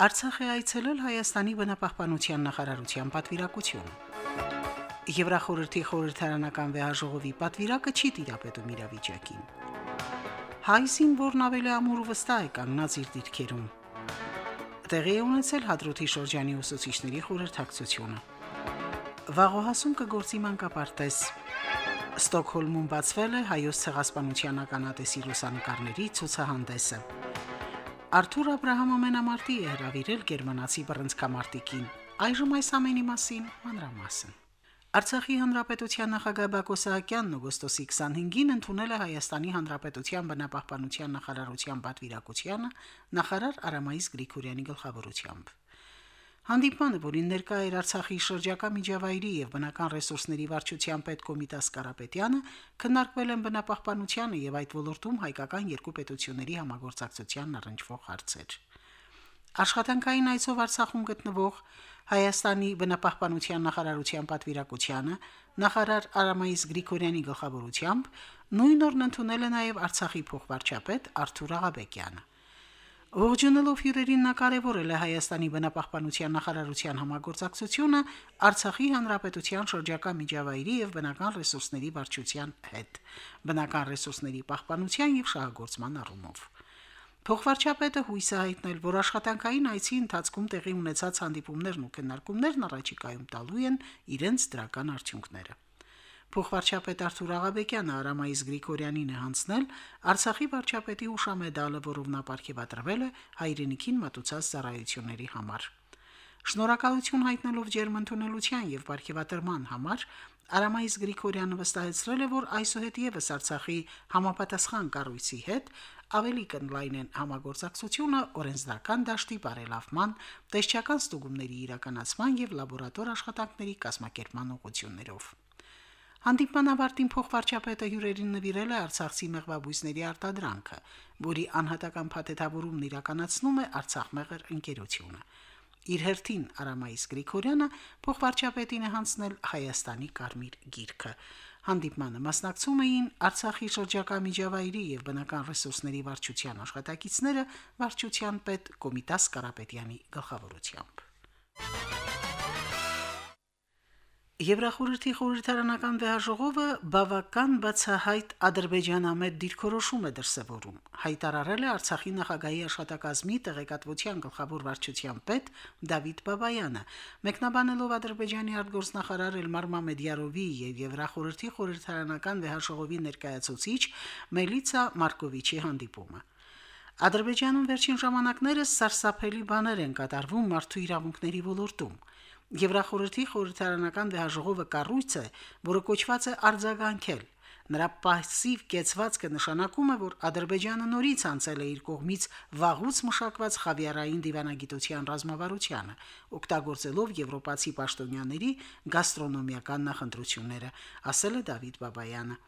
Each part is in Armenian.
Արցախ է այցելել Հայաստանի բնապահպանության նախարարության պատվիրակություն։ Եվրախորհրդի խորհրդարանական վեհաժողովի պատվիրակը չի տիրապետում իրավիճակին։ Հայսին, որն ավելի ամուր ու վստահ է կանգնած իր դիրքերում։ Տեղի է ունեցել Հադրութի շրջանի ուսուցիչների խորհրդակցությունը։ Վաղոհասում կգործի մանկապարտեզ։ Ստոկհոլմում բացվել է հայոց ցեղասպանության ականատեսի լուսանկարների ցուցահանդեսը։ Արթուր Աբ รา համը մենամարտի է հravirել գերմանացի բռնցքամարտիկին։ Այժմ այս ամենի մասին մանրամասն։ Արցախի հանրապետության նախագահ Բակո Սահակյանն օգոստոսի 25-ին ընդունել է Հայաստանի հանրապետության բնապահպանության նախարարության պատվիրակությանը նախարար Արամայիս Գրիգորյանի գլխավորությամբ։ Հանդիպանը, որին ներկա էր Արցախի շրջակա միջավայրի եւ բնական ռեսուրսների վարչության պետ Կոմիտաս Կարապետյանը, քննարկվել են բնապահպանությանը եւ այդ ոլորտում հայկական երկու պետությունների համագործակցությանն առնչվող հարցեր։ Աշխատանքային այցով Արցախում գտնվող Հայաստանի բնապահպանության նախարարության պատվիրակությանը նախարար Արամայիս Գրիգորյանի գլխավորությամբ նույն օրն ընդունել է նաեւ Արցախի փոխվարչապետ Արթուր Աղաբեկյանը։ Ողջունելով հյուրերին նա կարևորել է Հայաստանի բնապահպանության նախարարության համագործակցությունը Արցախի հանրապետության շրջակա միջավայրի եւ բնական ռեսուրսների վարչության հետ, բնական ռեսուրսների պահպանության եւ շահագործման առումով։ Փոխվարչապետը հույս է հայտնել, որ աշխատանքային այցի ընթացքում տեղի ունեցած հանդիպումներն ու քննարկումներն առաջիկայում տալու են իրենց դրական արդյունքները։ Փոխվարչապետ Արթուր Աղաբեկյանը Արամայիս Գրիգորյանին է հանձնել Արցախի վարչապետի ուշամեդալը, որով նա ապարգևատրվել է հայրենիքին մատուցած ծառայությունների համար։ Շնորհակալություն հայտնելով ջերմընդունելության եւ ապարգևատրման համար Արամայիս Գրիգորյանը վստահեցրել է, որ այսուհետ եւս Արցախի համապատասխան կառույցի հետ ավելի կնլայնեն համագործակցությունը օրենսդրական դաշտի բարելավման, տեսչական ստուգումների իրականացման եւ լաբորատոր աշխատանքների կազմակերպման ուղղություններով։ Հանդիպման ավարտին փոխվարչապետը հյուրերին նվիրել է Արցախցի մեղվաբույսների արտադրանքը, որի անհատական փաթեթավորումն իրականացնում է Արցախ մեղր ընկերությունը։ Իր հերթին Արամայիս Գրիգորյանը փոխվարչապետին է հանձնել Հայաստանի կարմիր գիրքը։ Հանդիպմանը մասնակցում էին Արցախի շրջակա միջավայրի եւ բնական ռեսուրսների վարչության աշխատակիցները վարչության պետ Կոմիտաս Կարապետյանի գլխավորությամբ։ Եվրախորհրդի խորհրդարանական վեհաժողովը բավական բացահայտ ադրբեջանամետ դիրքորոշում է դրսևորում։ Հայտարարել է Արցախի նախագահի աշխատակազմի տեղեկատվության գլխավոր վարչության պետ Դավիթ Բաբայանը, մեկնաբանելով Ադրբեջանի արտգործնախարար Էլմար Մամեդյարովի եւ Եվրախորհրդի խորհրդարանական վեհաժողովի ներկայացուցիչ Մելիցա Մարկովիչի հանդիպումը։ Ադրբեջանում վերջին ժամանակներս սարսափելի բաներ են կատարվում մարդու իրավունքների ոլորտում։ Եվրախորհրդի խորհրդարանական վեհաժողովը կառույց է, որը կոչված է արձագանքել։ Նրա пассив կեցվածքը նշանակում է, որ Ադրբեջանը նորից անցել է իր կողմից վաղուց մշակված խավիարային դիվանագիտության ռազմավարությանը, օգտագործելով եվրոպացի պաշտոնյաների գաստրոնոմիական նախընտրությունները, ասել է Դավիթ Բաբայանը։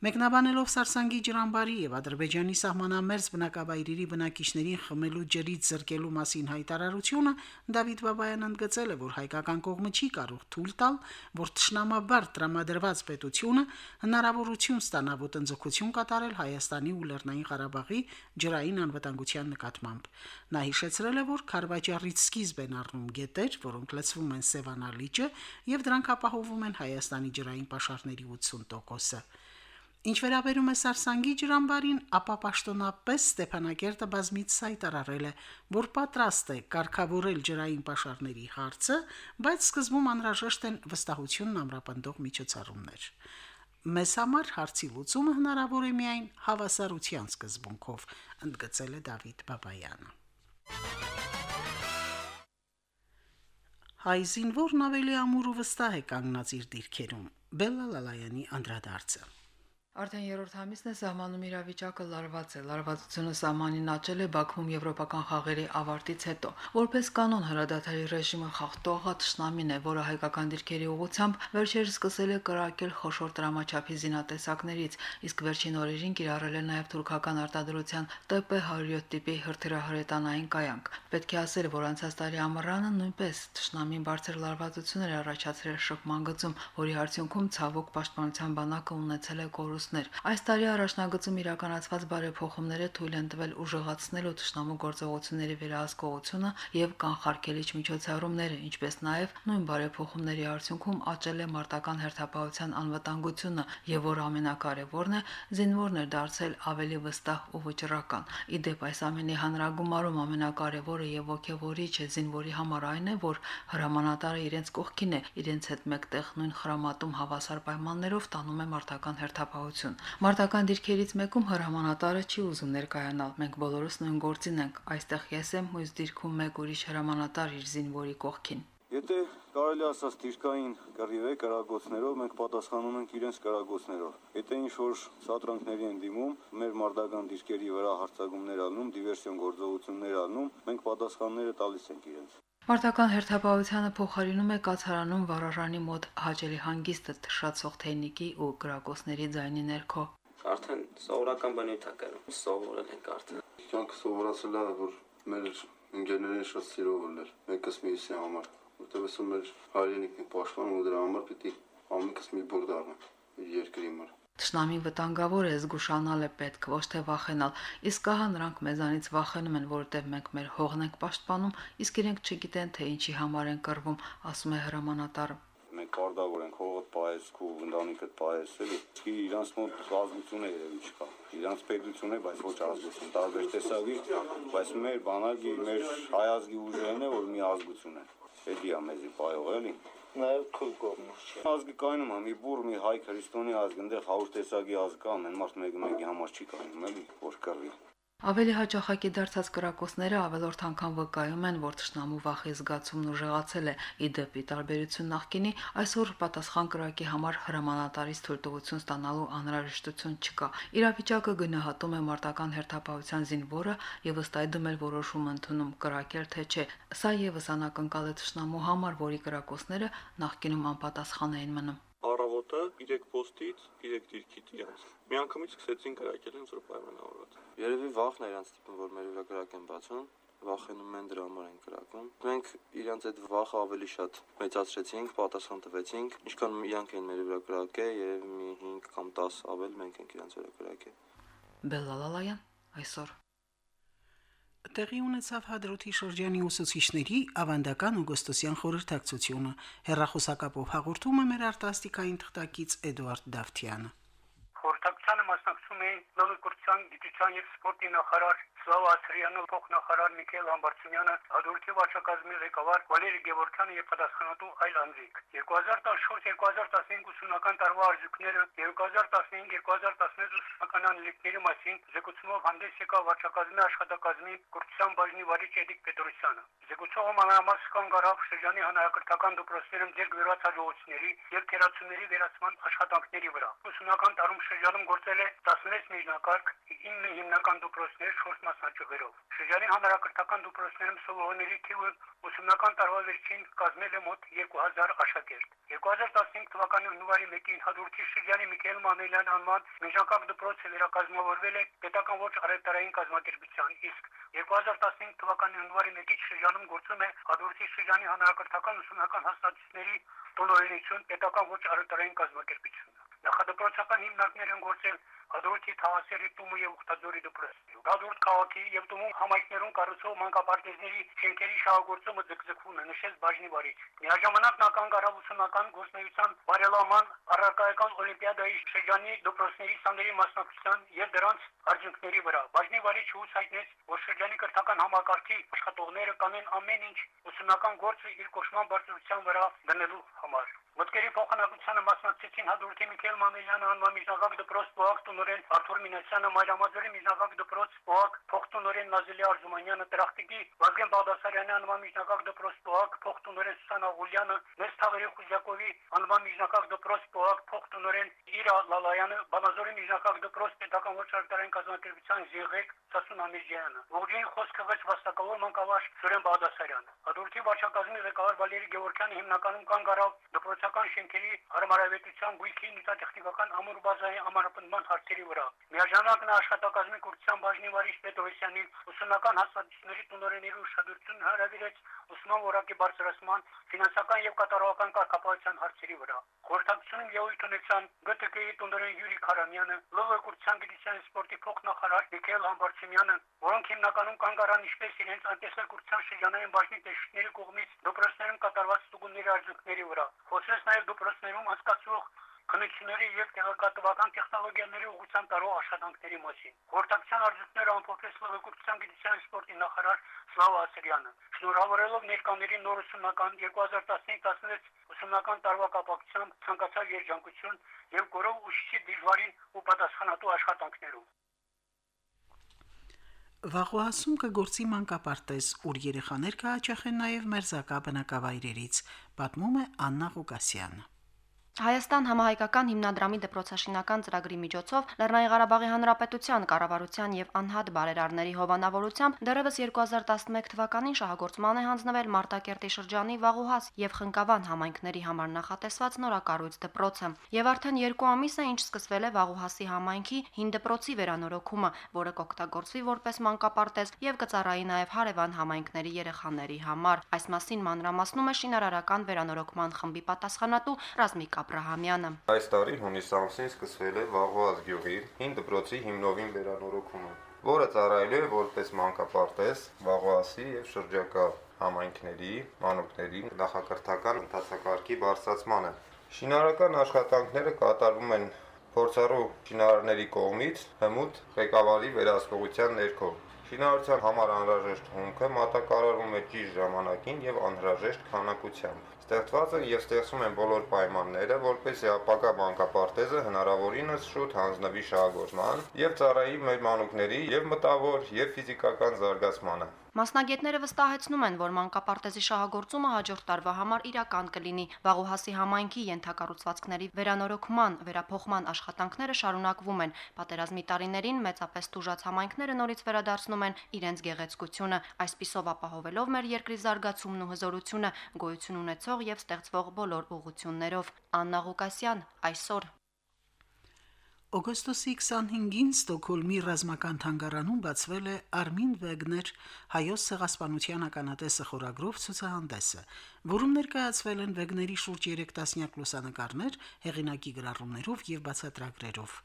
Մեկնաբանելով Սարսանգի ջրամբարի եւ Ադրբեջանի սահմանամերձ բնակավայրերի բնակիչներին խմելու ջրից զրկելու մասին հայտարարությունը Դավիթ Բաբայանն ընդգծել է, որ հայկական կողմը չի կարող թույլ տալ, որ ճշնամաբար տրամադրված պետությունը հնարավորություն ստանա ոտնձգություն կատարել Հայաստանի ու Լեռնային Ղարաբաղի ջրային անվտանգության նկատմամբ։ Նա հիշեցրել է, որ Խարվաճառից սկիզբ են առնում գետեր, որոնք լցվում են Սևանա լիճը եւ դրանք ապահովում են Հայաստանի ջրային պաշարների 80%-ը։ Ինչ վերաբերում է Սարսանգի ջրամբարին, ապա պաշտոնապես Ստեփանակերտը բազմից հայտարարել է, որ պատրաստ է կարգավորել ջրային պաշարների հարցը, բայց սկզբում անհրաժեշտ են վստահությունն ամրապնդող միջոցառումներ։ Մեզ համար հարցի լուծումը հնարավոր է միայն հավասարության սկզբունքով, ընդգծել է Դավիթ Բաբայանը։ Հայ զինվորն ավելի ամուր ու վստահ է կանգնած իր դիրքերում։ Բելլա Լալայանի անդրադարձը։ Արդեն երրորդ ամիսն է սահմանում իրավիճակը լարված է։ Լարվածությունը սահմանին աճել է Բաքվում եվրոպական խաղերի ավարտից հետո։ Որպես կանոն հրադադարի ռեժիմը խախտողը ճշնամին է, որը հայկական դիրքերի ուղությամբ վերջերս սկսել է կրակել խոշոր դրամաչափի զինատեսակներից, իսկ վերջին օրերին կիրառել է նաև թուրքական արտադրության TP107 տիպի հրթիռահրետանային կայանք։ Պետք է ասել, որ անցած տարի ամռանը նույնպես ճշնամին բարձր լարվածություններ առաջացրել շփման գծում, որի արդյունքում ցավոք պաշտպանության բանակը ունեցել է կորուստ կորուստներ։ Այս տարի առաջնագծում իրականացված բարեփոխումները թույլ են տվել ուժեղացնելու ճշնամու գործողությունների վերահսկողությունը եւ կանխարգելիչ միջոցառումները, ինչպես նաեւ նույն բարեփոխումների արդյունքում աճել է մարտական հերթապահության անվտանգությունը եւ որ ամենակարևորն է, զինվորներ դարձել ավելի վստահ ու վճռական։ Իդեպ այս ամենի հանրագումարում ամենակարևորը եւ ողջավորիչ է զինվորի համար այն է, որ հրամանատարը իրենց կողքին է, իրենց հետ մեկտեղ նույն խրամատում հավասար պայմաններով տանում է մարտական հերթապահություն խաղաղություն։ Մարտական դիրքերից մեկում հրամանատարը չի ուզում ներկայանալ։ Մենք բոլորս նույն գործին ենք։ Այստեղ ես եմ, մյուս դիրքում մեկ ուրիշ հրամանատար իր զինվորի կողքին։ Եթե կարելի ասած դիրքային կռիվ է կրագոցներով, մենք պատասխանում ենք իրենց կրագոցներով։ Եթե ինչ որ սատրանքների են դիմում, մեր մարտական դիրքերի վրա հարձակումներ անում, դիվերսիոն գործողություններ անում, մենք պատասխանները տալիս ենք իրենց։ Մարտական հերթապահությանը փոխարինում է կացարանում վառարանի մոտ հաճելի հանգիստը թշացող թեյնիկի ու գրակոսների ձայնի ներքո։ Արդեն սովորական բնույթ է կրում, սովորել ենք արդեն։ Կյանքը սովորացել է, որ մեր ընկերներին շատ սիրով ուներ, մեկս մյուսի համար, որտեղ ասում մեր հայրենիքն պաշտպանում ու դրա համար պիտի ամենքս մի բուր դառնան երկրի համար։ Տշնամին վտանգավոր է, զգուշանալ է պետք, ոչ թե վախենալ։ Իսկ ահա նրանք մեզանից վախենում են, որովհետև մենք մեր հողն ենք պաշտպանում, իսկ իրենք չգիտեն, թե ինչի համար են կռվում, ասում է հրամանատարը մենք կարդավոր ենք հողը պայես ու ընտանիքը պայես էլի իսկ իրանց մոտ ազգություն է երևի չկա իրանց պետություն է բայց ոչ ազգություն տարբեր տեսակի բայց մեր բանակի մեր հայ ազգի ուժերն է որ մի ազգություն է էդի է մեզի պայող էլի նաև քույր կողմից չէ։ Ազգը կայնում է, մի բուր, մի հայ քրիստոնյա ազգ, այնտեղ 100 տեսակի ազգ կա, ամեն մարդ մեկ-մեկի համար չի կայնում, էլի, որ կռվի։ Ավելի հաճախակի դարձած կրակոցները ավելորդ անգամ վկայում են, որ ճշնամու վախի զգացումն ուժեղացել է։ Իդեպի տարբերություն նախկինի, այսօր պատասխան կրակի համար հրամանատարից թույլտվություն ստանալու անհրաժեշտություն չկա։ Իրավիճակը գնահատում է մարտական հերթապահության զինվորը եւ ըստ այդմ էլ որոշում ընդունում կրակել թե չէ։ Սա եւս անակնկալ է ճշնամու համար, որի կրակոցները նախկինում անպատասխան էին մնում առավոտը 3 ոստից 3 դիրքից իրանց։ Միանգամից սկսեցին կրակել ինձ որ պայմանավորված։ Երևի վախն է իրանց տիպը, որ մեր վրա կրակ են բացում վախենում են դրա համար են կրակում։ Մենք իրանց այդ վախը ավելի շատ մեծացրեցինք, պատասխան տվեցինք, ինչքան իրանք են մեր վրա կրակե եւ մի 5 կամ 10 ավել մենք ենք իրանց վրա կրակե։ Բելալալայան այսօր Տեղի ունեցավ Հադրութի շրջանի ուսուցիչների ավանդական օգոստոսյան խորհրդակցությունը։ Հերրախոսակապով հաղորդում է մեր արտասթիկային թղթակից Էդուարդ Դավթյանը։ Լոկուրցիան գիտության եւ սպորտի նախարար Սլավա Ասրյանը, փոխնախարար Միքայել Համբարձումյանը, Ադորքի վարչակազմի ղեկավար Վալերի Գևորքյանը եւ պատասխանատու այլ անձիկ։ 2014-2015 ուսումնական տարվա արժեքները 2015-2016 ուսումնական անելիքների մասին զեկուցումով հանդես եկավ վարչակազմի աշխատակազմի կուրսյան բաժնի վարիչ Էդիկ Պետրոսյանը։ Զեկուցողը մանրամասն կանգարավ շրջանի հանրակրթական դպրոցներում ձեր գրված հաջողությունների եւ թերացումների վերացման աշխատանքների վրա։ Ուսումնական տարում շրջանում գործել է 16 միջնակարգ, 9 հիմնական դպրոցներ, 4 մասնաճյուղերով։ Շրջանի հանրակրթական դպրոցներում սովորողների թիվը ուսումնական տարվա վերջին կազմել է մոտ 2000 աշակերտ։ 2015 թվականի հունվարի 1-ին Հադրութի շրջանի Միքայել Մանելյան անվան միջնակարգ դպրոցը վերակազմավորվել է պետական ոչ առևտրային կազմակերպության, իսկ 2015 թվականի հունվարի 1-ից շրջանում գործում է Հադրութի շրջանի հանրակրթական ուսումնական հաստատությունների տնօրինություն պետական ոչ առևտրային կազմակերպություն։ Նախադպրոցական հիմնարկներ են գործել Հադրութի Թավասերի Տումու եւ Ուխտաձորի դպրոցներում։ Հադրութ քաղաքի եւ Տումու համայնքներում կառուցող մանկապարտեզների շենքերի շահագործումը ձգձգվում է, նշեց բաժնի վարիչ։ Միաժամանակ նա կանգարավությունական գործնեության բարելաման առարկայական օլիմպիադայի շրջանի դպրոցների սաների մասնակցության եւ դրանց արդյունքների վրա։ Բաժնի վարիչը հայտնեց, որ շրջանի կրթական համակարգի աշխատողները կանեն ամեն ինչ ուսումնական գործը իր կոշման բարձրության վրա դնելու համար։ Մտքերի փոխանակությանը մասնակցեցին Հադրութի Միքայել Մանելյանը անվան միջնակարգ դպրոց Պողակ փոխտնօրեն Արթուր Մինասյանը, Մայրամաձորի միջնակարգ դպրոց ՕԱԿ փոխտնօրեն Նազիլի Արզումանյանը, Տրախտիկի Վազգեն Բաղդասարյանի անվան միջնակարգ դպրոց ՕԱԿ փոխտնօրեն Սուսան Աղուլյանը, Մեծ Թավերի Խուզյակովի անվան միջնակարգ դպրոց ՕԱԿ փոխտնօրեն Իրա Լալայանը, Բանազորի միջնակարգ դպրոց պետական ոչխարային կազմակերպության Զիղեկ Սասուն Ամիջյանը, Ողջին խոսքը վեց վաստակավոր մանկավարժ Սուրեն Բաղդասարյանը։ Ադորքի վարչակազմի ղեկավար Վալերի Գևորգյանը հիմնականում կանգ առավ դպրոցական շենքերի հարմարավետության գույքի նյութատեխնիկական ամուր բազայի ամրապնդման հարցերի վրա։ Միաժամանակ նա աշխատակազմի կուրսյան բաժնի վարիչ Պետրոսյանի ուսումնական հաստատությունների տնօրենների ուշադրություն հրավիրեց ուսման որակի բարձրացման, ֆինանսական եւ կատարողական կարգապահության հարցերի վրա։ Խորհրդակցությունում ելույթ ունեցան ԳՏԿ-ի տնօրեն Յուրի Խարամյանը, ԼՂ կուրսյան գիտության սպորտի փոխնախարար Միքայել Համբարձումյանը, որոնք հիմնականում կանգ առան ինչպես իրենց անտեսակուրցիան շրջանային բաժնի տեսուչների կողմից դպրոցներում կատարված ստուգումների արդյունքների վրա։ Խոսեց նաեւ դպրոցներում անցկացվող քննությունների եւ տեղեկատվական տեխնոլոգիաների ուղղության տարող աշխատանքների մասին։ Խորհրդակցության արդյունքները ամփոփեց Լեգկուրցիան գիտության սպորտի նախարար Սլավա Ասրյանը։ Շնորհավորելով ներկաների նոր ուսումնական 2015-16 ուսումնական տարվա կապակցությամբ ցանկացած երջանկություն եւ գորով ուսուցիչի դժվարին ու պատասխանատու աշխատանքներում։ Վաղուասում կգործի մանկապարտեզ, ուր երեխաներ կհաճախեն նաև մերզակա բնակավայրերից, պատմում է Աննա Ղուկասյանը։ Հայաստան համահայկական հիմնադրամի դպրոցաշինական ծրագրի միջոցով Լեռնային Ղարաբաղի Հանրապետության կառավարության եւ անհատ բարերարների հովանավորությամբ դեռևս 2011 թվականին շահագործման է հանձնվել Մարտակերտի շրջանի Վաղուհաս եւ Խնկավան համայնքների համար նախատեսված նորակառույց դպրոցը։ Եվ արդեն 2 ամիս է ինչ սկսվել է Վաղուհասի համայնքի հին դպրոցի վերանորոգումը, որը կօգտագործվի որպես մանկապարտեզ եւ կծառայի նաեւ հարևան համայնքների երեխաների համար։ Այս մասին մանրամասնում է շինարարական վերանորոգման խմբի պատասխանատու Ռազմիկ Աբրահամյանը։ Այս տարի հունիս ամսին սկսվել է Վաղոազ գյուղի հին դպրոցի հիմնովին վերանորոգումը, որը ծառայելու է որպես մանկապարտեզ Վաղոասի եւ շրջակա համայնքների, մանուկների նախակրթական ընթացակարգի բարձրացմանը։ Շինարական աշխատանքները կատարվում են փորձառու շինարարների կողմից հմուտ ղեկավարի վերահսկողության ներքո։ Շինարարության համար անհրաժեշտ հումքը մատակարարվում է ճիշտ ժամանակին եւ անհրաժեշտ քանակությամբ ստեղծված են եւ ստեղծում են բոլոր պայմանները, որպեսզի ապակա բանկապարտեզը հնարավորինս շուտ հանձնվի շահագործման եւ ծառայի մեր մանուկների եւ մտավոր եւ ֆիզիկական զարգացմանը։ Մասնագետները վստահեցնում են, որ մանկապարտեզի շահագործումը հաջորդ տարվա համար իրական կլինի։ Վաղուհասի համայնքի ենթակառուցվածքների վերանորոգման, վերափոխման աշխատանքները շարունակվում են։ Պատերազմի տարիներին մեծապես տուժած համայնքները նորից վերադարձնում են իրենց գեղեցկությունը, այսպիսով ապահովելով մեր երկրի զարգացումն ու հզորությունը, գոյություն ունեցող եւ ստեղծվող բոլոր ուղություններով։ Աննա Ղուկասյան այսօր Օգոստոսի 25-ին Ստոկհոլմի ռազմական թանգարանում բացվել է Արմին Վեգներ հայոց ցեղասպանության ականատեսը խորագրով ցուցահանդեսը, որում ներկայացվել են Վեգների շուրջ 3 տասնյակ լուսանկարներ հեղինակի գրառումներով եւ բացատրագրերով։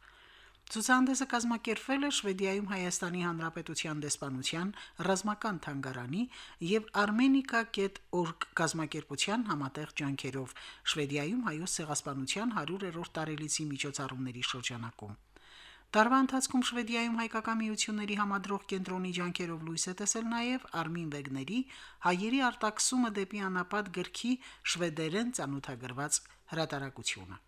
Ցուցահանդեսը կազմակերպվել է Շվեդիայում Հայաստանի Հանրապետության դեսպանության ռազմական թանգարանի եւ Armenica.org կազմակերպության համատեղ ջանքերով Շվեդիայում հայոց ցեղասպանության 100-րդ տարելիցի միջոցառումների շրջանակում։ Տարվա ընթացքում Շվեդիայում հայկական միությունների համադրող կենտրոնի ջանքերով լույս է տեսել նաև Արմին Վեգների հայերի արտաքսումը դեպի անապատ գրքի շվեդերեն ցանոթագրված հրատարակությունը։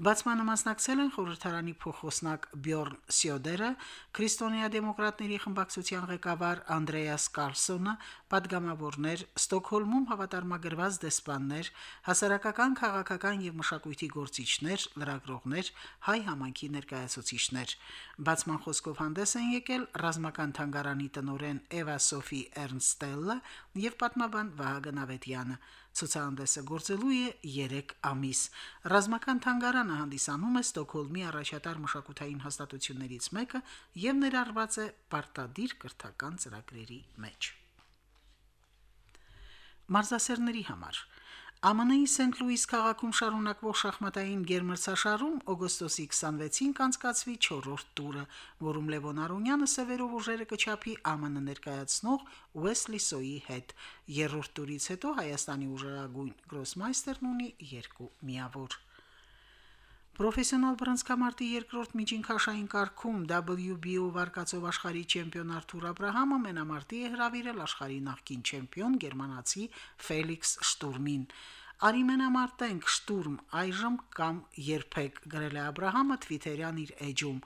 Բացմանը մասնակցել են խորհրդարանի փոխոսնակ Բյորն Սյոդերը, քրիստոնեա դեմոկրատների խմբակցության ղեկավար Անդրեաս Կարլսոնը, падգամավորներ, Ստոկհոլմում հավատարմագրված դեսպաններ, հասարակական, քաղաքական եւ մշակույթի գործիչներ, լրագրողներ, հայ համանքի ներկայացուցիչներ։ Բացման խոսքով հանդես են եկել ռազմական թանգարանի տնօրեն Էվա Սոֆի Էրնստելը եւ պատմաբան Վահագն Ավետյանը։ Ցուցահանդեսը գործելու է 3 ամիս։ Ռազմական թանգարանը հանդիսանում է Ստոկհոլմի առաջատար մշակութային հաստատություններից մեկը եւ ներառված է պարտադիր կրթական ծրագրերի մեջ։ Մարզասերների համար ԱՄՆ-ի Սենթ Լուիս քաղաքում շարունակվող շախմատային գերմրցաշարում օգոստոսի 26-ին կանցկացվի 4-րդ տուրը, որում Լևոն Արոնյանը սևերով ուժերը կչափի ԱՄՆ ներկայացնող Ուեսլի Սոյի հետ։ Երրորդ տուրից հետո Հայաստանի ուժերագույն գրոսմայստերն ունի 2 միավոր։ Պրոֆեսիոնալ բռնցքամարտի երկրորդ միջինքաշային կարգում WBO վարկածով աշխարհի չեմպիոն Արթուր Աբ รา համը մենամարտի է հրավիրել աշխարհի նախկին չեմպիոն գերմանացի Ֆելիքս Շտուրմին։ Արի մենամարտենք շտուրմ այժմ կամ երբեք գրել է Աբ รา համը Twitter-յան իր էջում։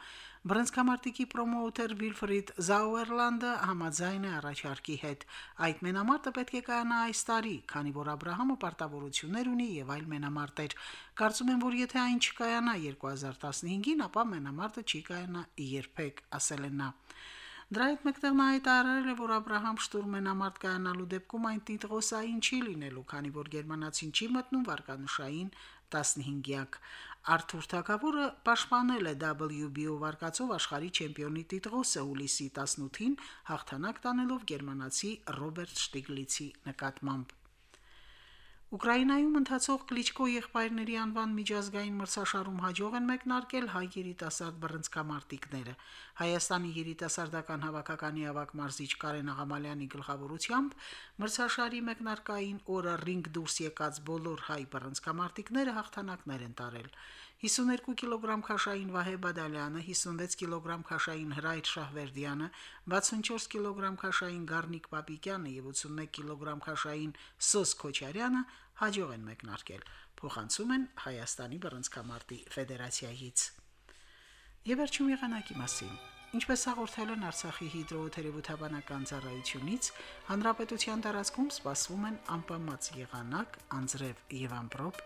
Բրոնզկամարտիկի պրոմոութեր Վիլֆրիդ Զաուերլանդը համաձայն է առաջարկի հետ։ Այդ մենամարտը պետք է կայանա այս տարի, քանի որ Աբ รา համը պարտավորություններ ունի եւ այլ մենամարտեր։ Կարծում եմ, որ եթե այն չկայանա 2015-ին, ապա մենամարտը չի կայանա երբեք, ասել է նա։ Դրա հետ մեկտեղ նա հայտարարել է, որ Աբ รา համ շտուրմ մենամարտ կայանալու դեպքում այն տիտղոսային չի լինելու, քանի որ Գերմանացին չի մտնում վարկանշային 15-յակ։ Արթուր Թագավորը պաշտպանել է WBO վարկածով աշխարհի չեմպիոնի տիտղոսը հուլիսի 18-ին հաղթանակ տանելով գերմանացի Ռոբերտ Շտիգլիցի նկատմամբ։ Ուկրաինայում ընթացող Կլիչկո եղբայրների անվան միջազգային մրցաշարում հաջող են մեկնարկել հայ երիտասարդ բռնցքամարտիկները։ Հայաստանի երիտասարդական հավաքականի ավակ մարզիչ Կարեն Աղամալյանի գլխավորությամբ մրցաշարի մեկնարկային օրը ռինգ դուրս եկած բոլոր հայ բռնցքամարտիկները հաղթանակներ են տարել։ 52 կիլոգրամ քաշային Վահե Բադալյանը, 56 կիլոգրամ քաշային Հրայր Շահվերդյանը, 64 կիլոգրամ քաշային Գառնիկ Պապիկյանը եւ 81 կիլոգրամ քաշային Սոս Քոչարյանը հաջող են մեկնարկել։ Փոխանցում են Հայաստանի բռնցքամարտի ֆեդերացիայից։ Եվ վերջում եղանակի մասին։ Ինչպես հաղորդել են Արցախի հիդրոթերապևտաբանական ծառայությունից, հանրապետության տարածքում սպասվում են անպամած եղանակ, անձրև եւ ամպրոպ,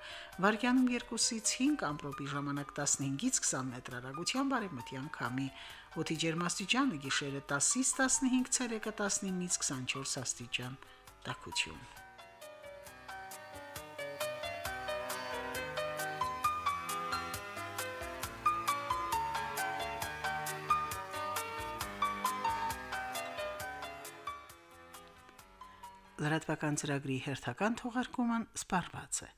վարկյանում 2-ից 5 ամպրոպի ժամանակ 15-ից 20 մետր հեռագության բարեմտյան քամի, օդի ջերմաստիճանը գիշերը 10-ից 15 ցելսիուսը 19-ից 24 աստիճան։ Տակություն։ լրատվական ծրագրի հերթական թողարկումն սպառված է